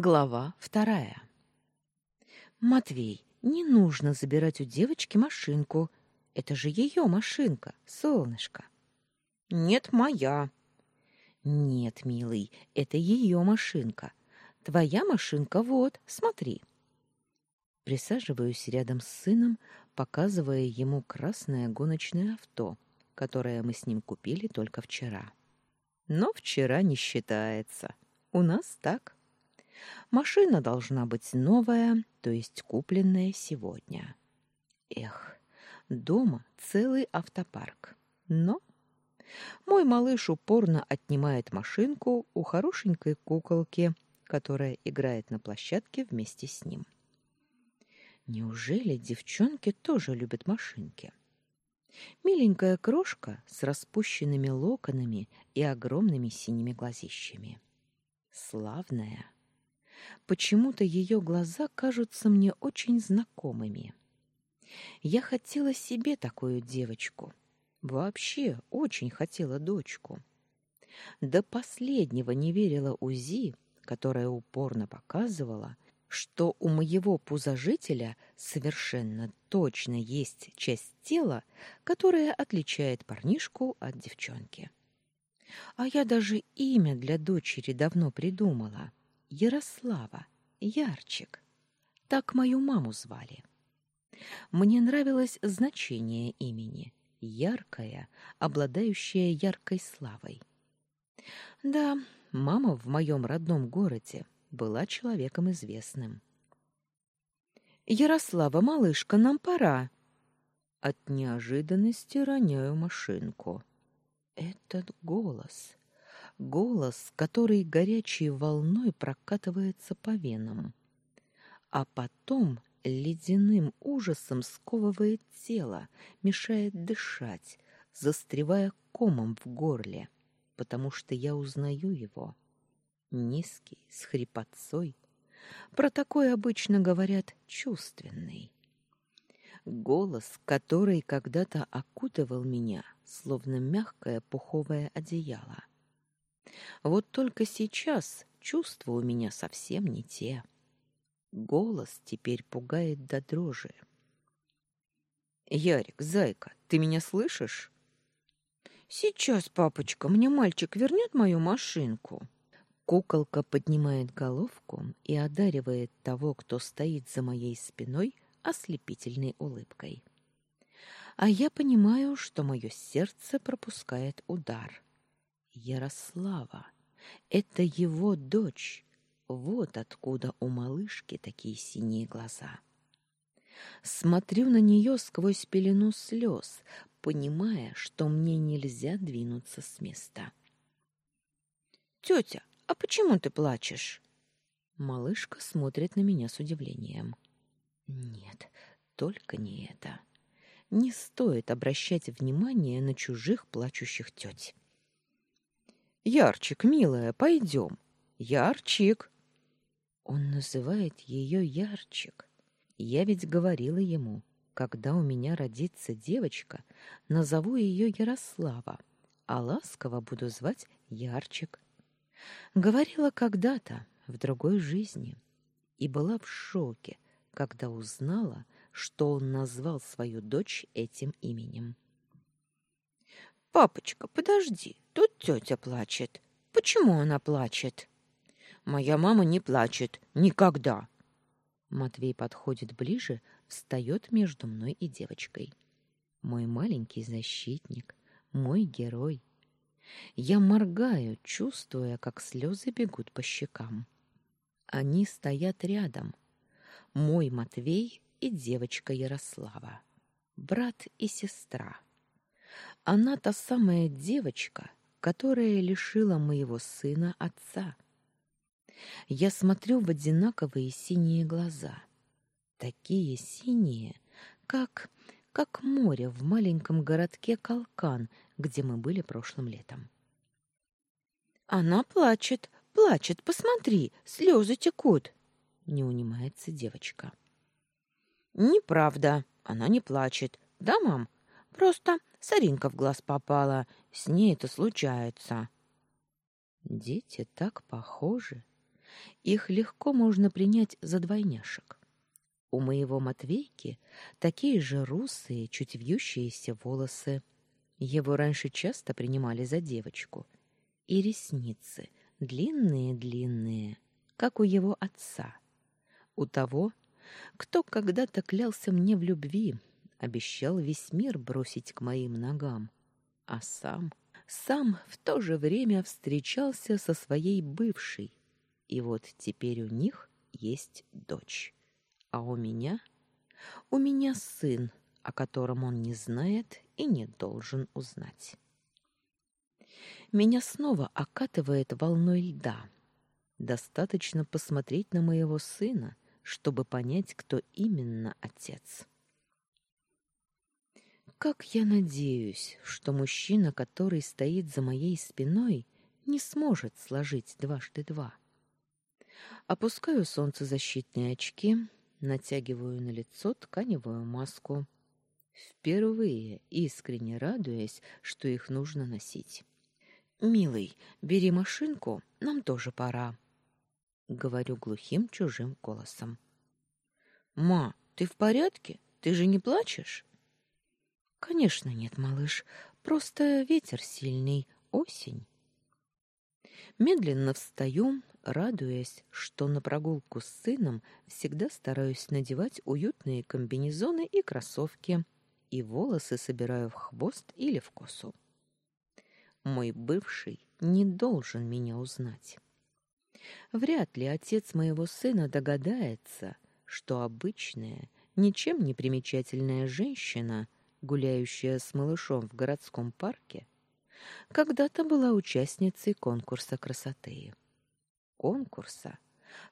Глава вторая. Матвей, не нужно забирать у девочки машинку. Это же ее машинка, солнышко. Нет, моя. Нет, милый, это ее машинка. Твоя машинка вот, смотри. Присаживаюсь рядом с сыном, показывая ему красное гоночное авто, которое мы с ним купили только вчера. Но вчера не считается. У нас так. Машина должна быть новая, то есть купленная сегодня. Эх, дома целый автопарк. Но мой малыш упорно отнимает машинку у хорошенькой куколки, которая играет на площадке вместе с ним. Неужели девчонки тоже любят машинки? Миленькая крошка с распущенными локонами и огромными синими глазищами. Славная. Почему-то ее глаза кажутся мне очень знакомыми. Я хотела себе такую девочку. Вообще очень хотела дочку. До последнего не верила УЗИ, которая упорно показывала, что у моего пузожителя совершенно точно есть часть тела, которая отличает парнишку от девчонки. А я даже имя для дочери давно придумала. Ярослава, Ярчик. Так мою маму звали. Мне нравилось значение имени яркая, обладающая яркой славой. Да, мама в моем родном городе была человеком известным. Ярослава, малышка, нам пора. От неожиданности роняю машинку. Этот голос голос, который горячей волной прокатывается по венам, а потом ледяным ужасом сковывает тело, мешает дышать, застревая комом в горле, потому что я узнаю его. Низкий, с хрипотцой. Про такой обычно говорят чувственный. Голос, который когда-то окутывал меня, словно мягкое пуховое одеяло. Вот только сейчас чувства у меня совсем не те. Голос теперь пугает до дрожи. Ярик, зайка, ты меня слышишь? Сейчас, папочка, мне мальчик вернет мою машинку. Куколка поднимает головку и одаривает того, кто стоит за моей спиной, ослепительной улыбкой. А я понимаю, что мое сердце пропускает удар. Ярослава. Это его дочь. Вот откуда у малышки такие синие глаза. Смотрю на нее сквозь пелену слез, понимая, что мне нельзя двинуться с места. «Тетя, а почему ты плачешь?» Малышка смотрит на меня с удивлением. «Нет, только не это. Не стоит обращать внимание на чужих плачущих теть. Ярчик, милая, пойдем. Ярчик. Он называет ее Ярчик. Я ведь говорила ему, когда у меня родится девочка, назову ее Ярослава, а ласково буду звать Ярчик. Говорила когда-то, в другой жизни, и была в шоке, когда узнала, что он назвал свою дочь этим именем. Папочка, подожди, тут тетя плачет. Почему она плачет? Моя мама не плачет никогда. Матвей подходит ближе, встает между мной и девочкой. Мой маленький защитник, мой герой. Я моргаю, чувствуя, как слезы бегут по щекам. Они стоят рядом. Мой Матвей и девочка Ярослава. Брат и сестра. Она та самая девочка, которая лишила моего сына отца. Я смотрю в одинаковые синие глаза. Такие синие, как как море в маленьком городке Калкан, где мы были прошлым летом. Она плачет, плачет, посмотри, слезы текут, не унимается девочка. Неправда, она не плачет. Да, мам? Просто Саринка в глаз попала. С ней это случается. Дети так похожи. Их легко можно принять за двойняшек. У моего Матвейки такие же русые, чуть вьющиеся волосы. Его раньше часто принимали за девочку. И ресницы длинные-длинные, как у его отца. У того, кто когда-то клялся мне в любви, обещал весь мир бросить к моим ногам, а сам, сам в то же время встречался со своей бывшей, и вот теперь у них есть дочь. А у меня? У меня сын, о котором он не знает и не должен узнать. Меня снова окатывает волной льда. Достаточно посмотреть на моего сына, чтобы понять, кто именно отец. Как я надеюсь, что мужчина, который стоит за моей спиной, не сможет сложить дважды два. Опускаю солнцезащитные очки, натягиваю на лицо тканевую маску, впервые искренне радуясь, что их нужно носить. «Милый, бери машинку, нам тоже пора», — говорю глухим чужим голосом. «Ма, ты в порядке? Ты же не плачешь?» «Конечно нет, малыш, просто ветер сильный, осень». Медленно встаю, радуясь, что на прогулку с сыном всегда стараюсь надевать уютные комбинезоны и кроссовки, и волосы собираю в хвост или в косу. Мой бывший не должен меня узнать. Вряд ли отец моего сына догадается, что обычная, ничем не примечательная женщина, гуляющая с малышом в городском парке, когда-то была участницей конкурса красоты конкурса,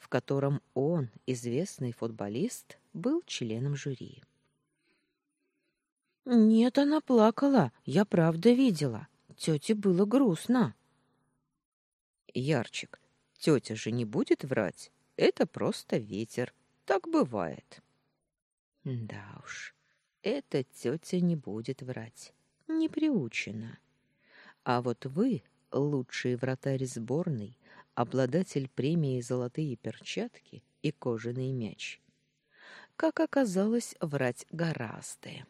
в котором он, известный футболист, был членом жюри. Нет, она плакала, я правда видела. Тете было грустно. Ярчик, тетя же не будет врать. Это просто ветер. Так бывает. Да уж, эта тетя не будет врать. Не приучена. А вот вы, лучший вратарь сборной, обладатель премии «Золотые перчатки» и «Кожаный мяч». Как оказалось, врать гораздо.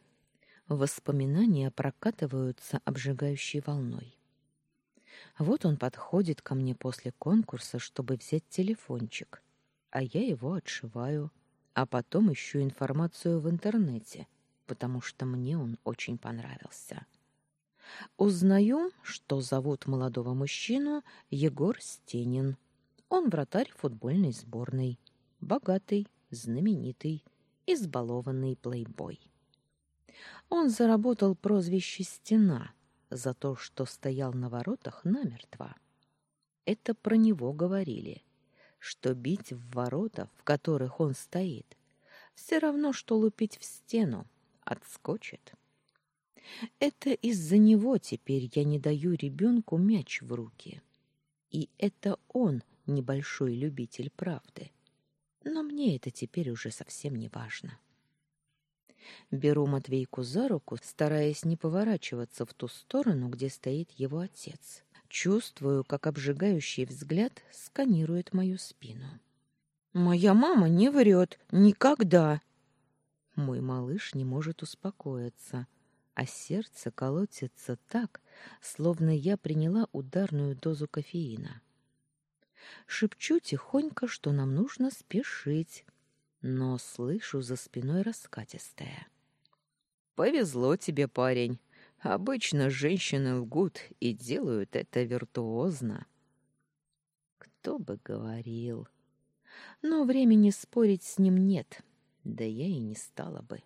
Воспоминания прокатываются обжигающей волной. Вот он подходит ко мне после конкурса, чтобы взять телефончик, а я его отшиваю, а потом ищу информацию в интернете, потому что мне он очень понравился. Узнаю, что зовут молодого мужчину Егор Стенин. Он вратарь футбольной сборной, богатый, знаменитый, избалованный плейбой. Он заработал прозвище «Стена» за то, что стоял на воротах намертво. Это про него говорили, что бить в ворота, в которых он стоит, все равно, что лупить в стену, отскочит. Это из-за него теперь я не даю ребенку мяч в руки. И это он небольшой любитель правды. Но мне это теперь уже совсем не важно. Беру Матвейку за руку, стараясь не поворачиваться в ту сторону, где стоит его отец. Чувствую, как обжигающий взгляд сканирует мою спину. «Моя мама не врет. Никогда!» Мой малыш не может успокоиться, а сердце колотится так, словно я приняла ударную дозу кофеина. Шепчу тихонько, что нам нужно спешить, но слышу за спиной раскатистое. «Повезло тебе, парень. Обычно женщины лгут и делают это виртуозно». Кто бы говорил. Но времени спорить с ним нет, да я и не стала бы.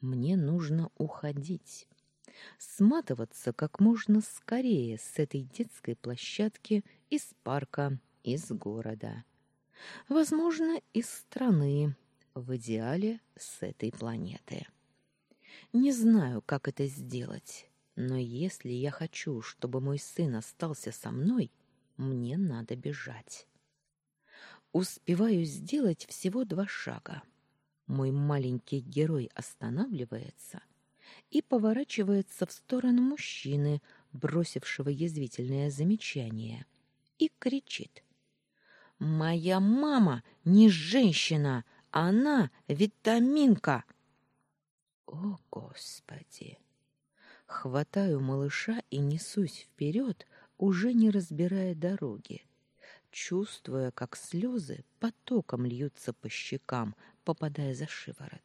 Мне нужно уходить. Сматываться как можно скорее с этой детской площадки из парка, из города. Возможно, из страны, в идеале с этой планеты. Не знаю, как это сделать, но если я хочу, чтобы мой сын остался со мной, мне надо бежать. Успеваю сделать всего два шага — мой маленький герой останавливается и поворачивается в сторону мужчины, бросившего язвительное замечание, и кричит. Моя мама не женщина, она витаминка. О, Господи! Хватаю малыша и несусь вперед, уже не разбирая дороги, чувствуя, как слезы потоком льются по щекам, попадая за шиворот.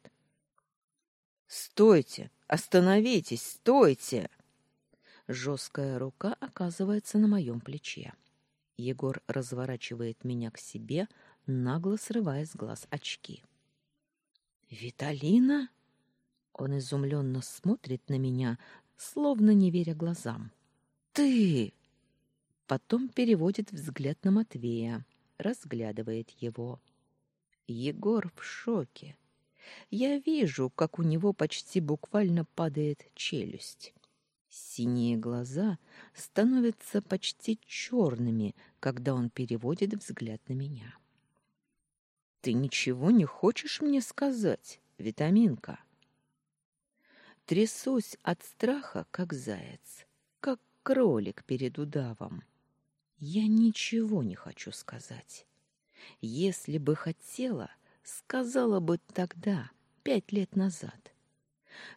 «Стойте! Остановитесь! Стойте!» Жесткая рука оказывается на моем плече. Егор разворачивает меня к себе, нагло срывая с глаз очки. «Виталина?» Он изумленно смотрит на меня, словно не веря глазам. «Ты!» Потом переводит взгляд на Матвея, разглядывает его. Егор в шоке. Я вижу, как у него почти буквально падает челюсть. Синие глаза становятся почти черными, когда он переводит взгляд на меня. Ты ничего не хочешь мне сказать, витаминка? Трясусь от страха, как заяц, как кролик перед удавом. Я ничего не хочу сказать. Если бы хотела, сказала бы тогда, пять лет назад.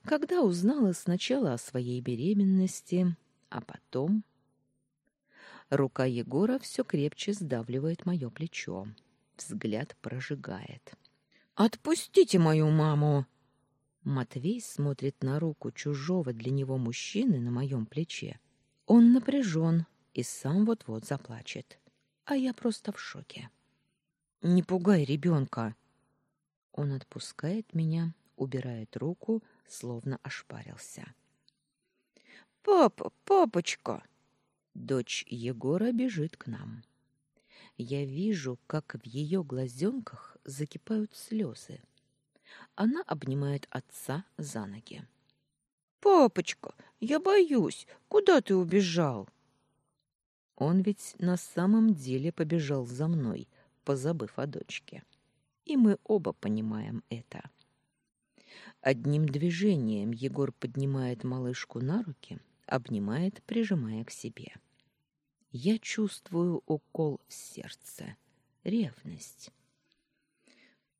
Когда узнала сначала о своей беременности, а потом... Рука Егора все крепче сдавливает мое плечо взгляд прожигает. «Отпустите мою маму!» Матвей смотрит на руку чужого для него мужчины на моем плече. Он напряжен и сам вот-вот заплачет. А я просто в шоке. «Не пугай ребенка!» Он отпускает меня, убирает руку, словно ошпарился. «Папа, папочка!» Дочь Егора бежит к нам я вижу, как в ее глазенках закипают слезы. Она обнимает отца за ноги. «Папочка, я боюсь. Куда ты убежал?» Он ведь на самом деле побежал за мной, позабыв о дочке. И мы оба понимаем это. Одним движением Егор поднимает малышку на руки, обнимает, прижимая к себе. Я чувствую укол в сердце, ревность.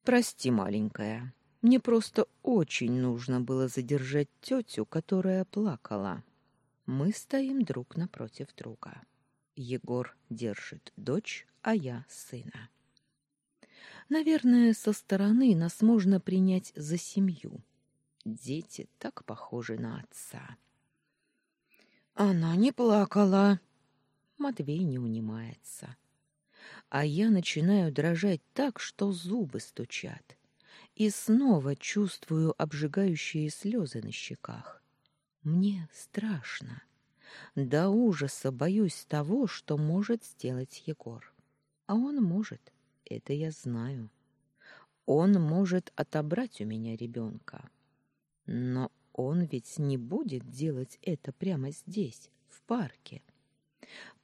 Прости, маленькая. Мне просто очень нужно было задержать тетю, которая плакала. Мы стоим друг напротив друга. Егор держит дочь, а я сына. Наверное, со стороны нас можно принять за семью. Дети так похожи на отца. Она не плакала, Матвей не унимается. А я начинаю дрожать так, что зубы стучат. И снова чувствую обжигающие слезы на щеках. Мне страшно. До ужаса боюсь того, что может сделать Егор. А он может, это я знаю. Он может отобрать у меня ребенка. Но он ведь не будет делать это прямо здесь, в парке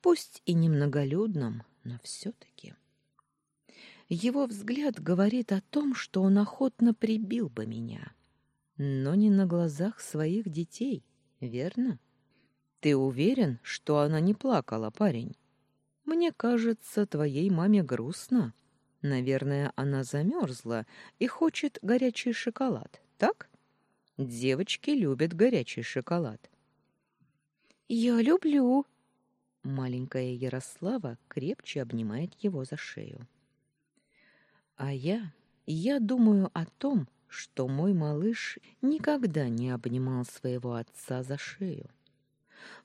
пусть и немноголюдном, но все-таки. Его взгляд говорит о том, что он охотно прибил бы меня, но не на глазах своих детей, верно? Ты уверен, что она не плакала, парень? Мне кажется, твоей маме грустно. Наверное, она замерзла и хочет горячий шоколад, так? Девочки любят горячий шоколад. Я люблю, Маленькая Ярослава крепче обнимает его за шею. А я, я думаю о том, что мой малыш никогда не обнимал своего отца за шею.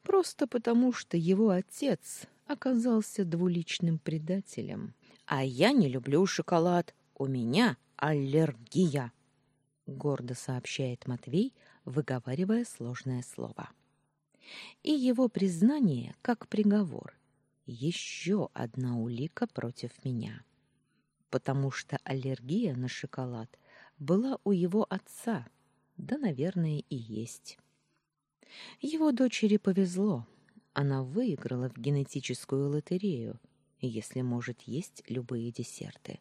Просто потому, что его отец оказался двуличным предателем. А я не люблю шоколад, у меня аллергия, гордо сообщает Матвей, выговаривая сложное слово и его признание как приговор. Еще одна улика против меня. Потому что аллергия на шоколад была у его отца, да, наверное, и есть. Его дочери повезло. Она выиграла в генетическую лотерею, если может есть любые десерты.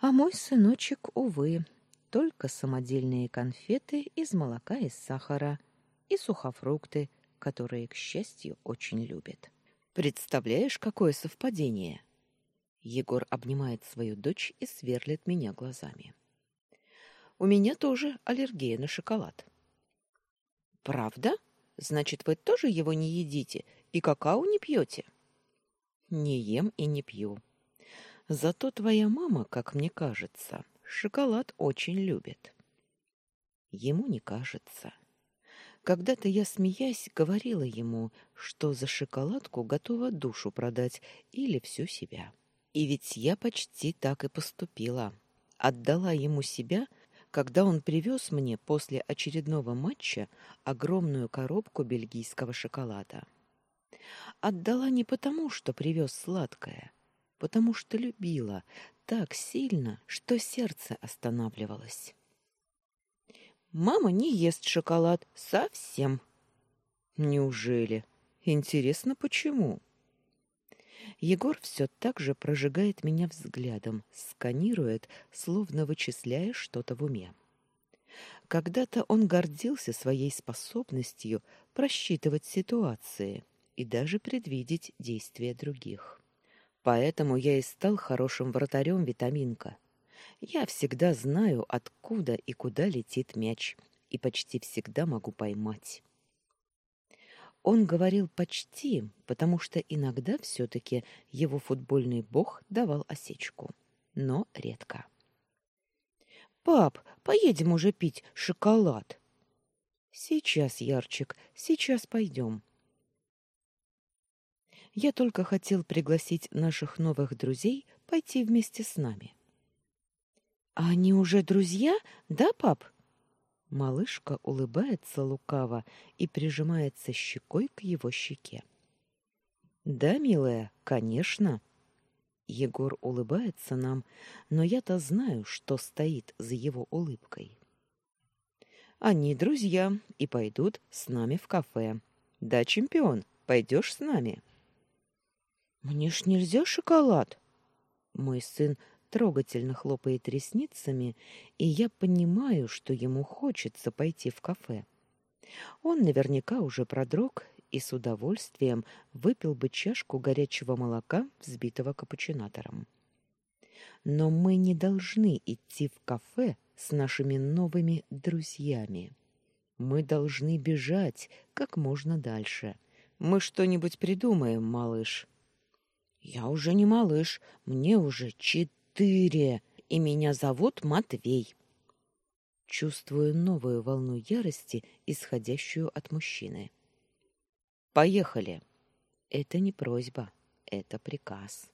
А мой сыночек, увы, только самодельные конфеты из молока и сахара – и сухофрукты, которые, к счастью, очень любит. Представляешь, какое совпадение? Егор обнимает свою дочь и сверлит меня глазами. У меня тоже аллергия на шоколад. Правда? Значит, вы тоже его не едите и какао не пьете? Не ем и не пью. Зато твоя мама, как мне кажется, шоколад очень любит. Ему не кажется. Когда-то я, смеясь, говорила ему, что за шоколадку готова душу продать или всю себя. И ведь я почти так и поступила. Отдала ему себя, когда он привез мне после очередного матча огромную коробку бельгийского шоколада. Отдала не потому, что привез сладкое, потому что любила так сильно, что сердце останавливалось. Мама не ест шоколад совсем. Неужели? Интересно, почему? Егор все так же прожигает меня взглядом, сканирует, словно вычисляя что-то в уме. Когда-то он гордился своей способностью просчитывать ситуации и даже предвидеть действия других. Поэтому я и стал хорошим вратарем витаминка. Я всегда знаю, откуда и куда летит мяч, и почти всегда могу поймать. Он говорил почти, потому что иногда все-таки его футбольный бог давал осечку, но редко. «Пап, поедем уже пить шоколад!» «Сейчас, Ярчик, сейчас пойдем». Я только хотел пригласить наших новых друзей пойти вместе с нами. А они уже друзья, да, пап? Малышка улыбается лукаво и прижимается щекой к его щеке. Да, милая, конечно. Егор улыбается нам, но я-то знаю, что стоит за его улыбкой. Они друзья и пойдут с нами в кафе. Да, чемпион, пойдешь с нами? Мне ж нельзя шоколад. Мой сын трогательно хлопает ресницами, и я понимаю, что ему хочется пойти в кафе. Он наверняка уже продрог и с удовольствием выпил бы чашку горячего молока, взбитого капучинатором. Но мы не должны идти в кафе с нашими новыми друзьями. Мы должны бежать как можно дальше. Мы что-нибудь придумаем, малыш. Я уже не малыш, мне уже четыре четыре, и меня зовут Матвей. Чувствую новую волну ярости, исходящую от мужчины. Поехали. Это не просьба, это приказ.